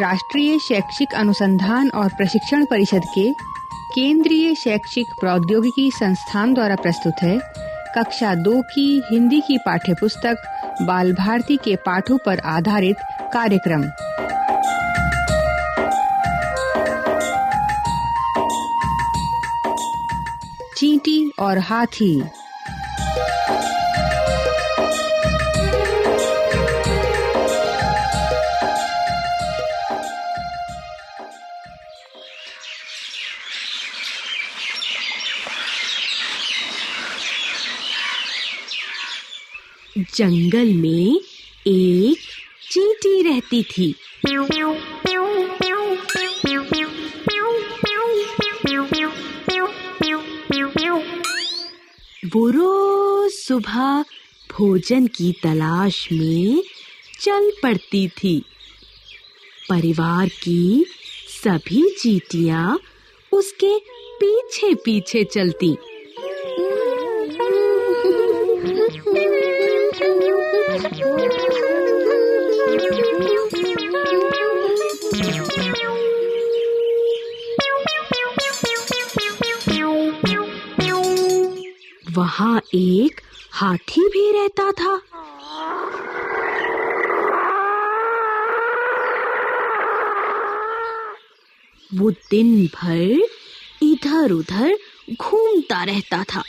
राष्ट्रीय शैक्षिक अनुसंधान और प्रशिक्षण परिषद के केंद्रीय शैक्षिक प्रौद्योगिकी संस्थान द्वारा प्रस्तुत है। कक्षा दो की हिंदी की पाठ्यपुस्तक बाल भारती के पाठों पर आधारित कार्यक्रम। चींटी और हाथी। जंगल में एक चींटी रहती थी। वो रोज सुबह भोजन की तलाश में चल पड़ती थी। परिवार की सभी चीटियाँ उसके पीछे पीछे चलती। वहाँ एक हाथी भी रहता था वो दिन भर इधर-उधर घूमता रहता था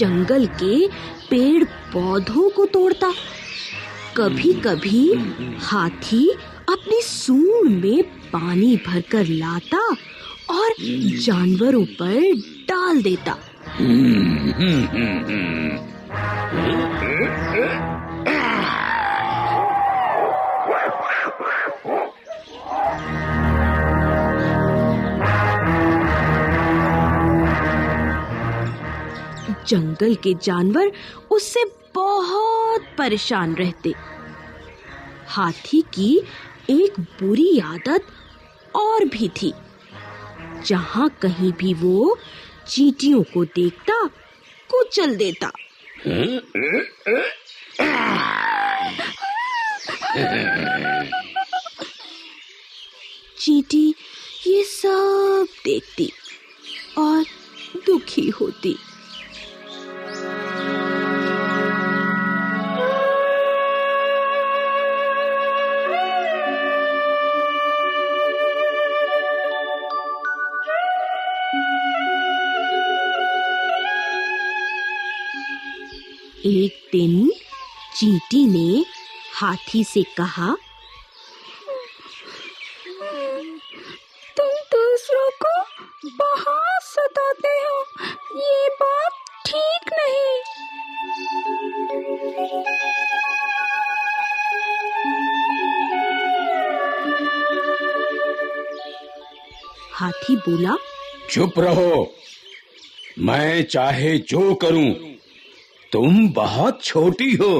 जंगल के पेड़ पौधों को तोड़ता। कभी-कभी हाथी अपनी सूंड में पानी भरकर लाता और जानवरों पर डाल देता। जंगल के जानवर उससे बहुत परेशान रहते। हाथी की एक बुरी आदत और भी थी। जहाँ कहीं भी वो चींटियों को देखता, कुचल देता। चींटी ये सब देखती। एक दिन चींटी ने हाथी से कहा तुम दूसरों को बहुत सताते हो ये बात ठीक नहीं। हाथी बोला चुप रहो मैं चाहे जो करूँ तुम बहुत छोटी हो।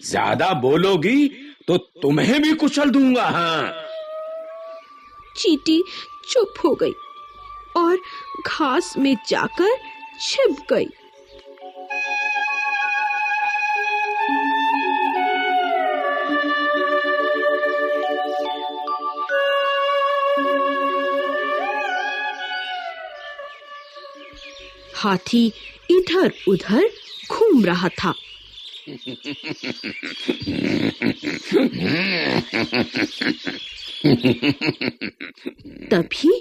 ज़्यादा बोलोगी तो तुम्हें भी कुचल दूँगा हाँ। चींटी चुप हो गई और घास में जाकर छिप गई। हाथी इधर-उधर घूम रहा था। तभी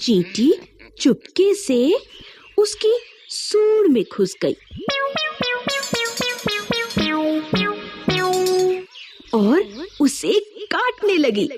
चींटी चुपके से उसकी सूंड में घुस गई। और उसे काटने लगी।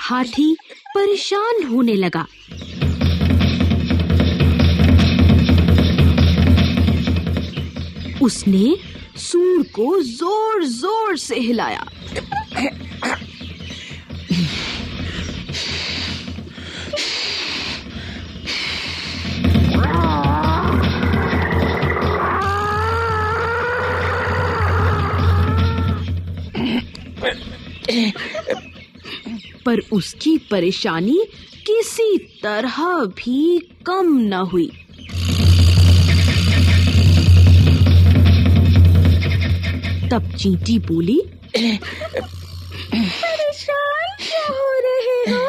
हाथी परेशान होने लगा। उसने सूर को ज़ोर ज़ोर से हिलाया। पर उसकी परेशानी किसी तरह भी कम न हुई तब चींटी बोली परेशान क्यों हो रहे हो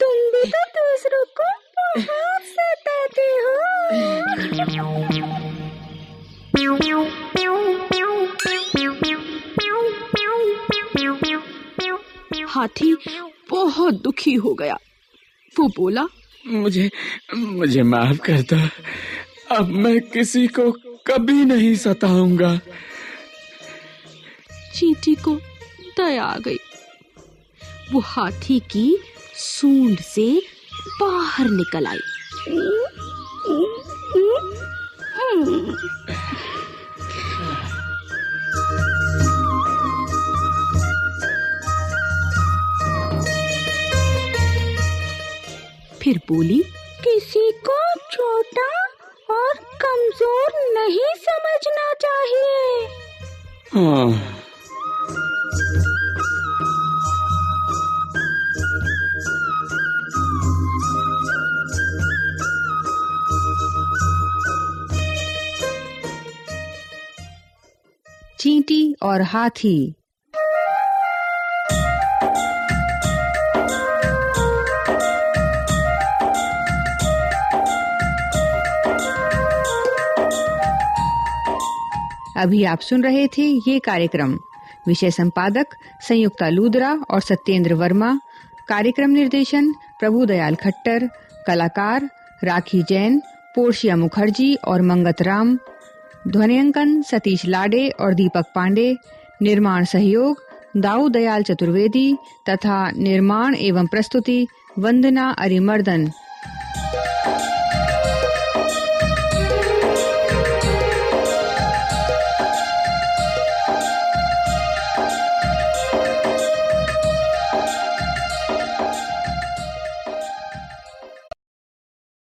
तुम भी तो दूसरों को बहुत सताते हो हाथी बहुत दुखी हो गया। वो बोला मुझे मुझे माफ़ कर दो। अब मैं किसी को कभी नहीं सताऊँगा। चींटी को दया आ गई। वो हाथी की सूंड से बाहर निकल आई। फिर बोली किसी को छोटा और कमज़ोर नहीं समझना चाहिए। हाँ। चींटी और हाथी अभी आप सुन रहे थे ये कार्यक्रम। विषय संपादक संयुक्ता लूदरा और सत्येंद्र वर्मा। कार्यक्रम निर्देशन प्रभु दयाल खट्टर। कलाकार राखी जैन, पोर्शिया मुखर्जी और मंगत राम। ध्वनियांकन सतीश लाडे और दीपक पांडे। निर्माण सहयोग दाऊ दयाल चतुर्वेदी तथा निर्माण एवं प्रस्तुति वंदना अरिमर्दन।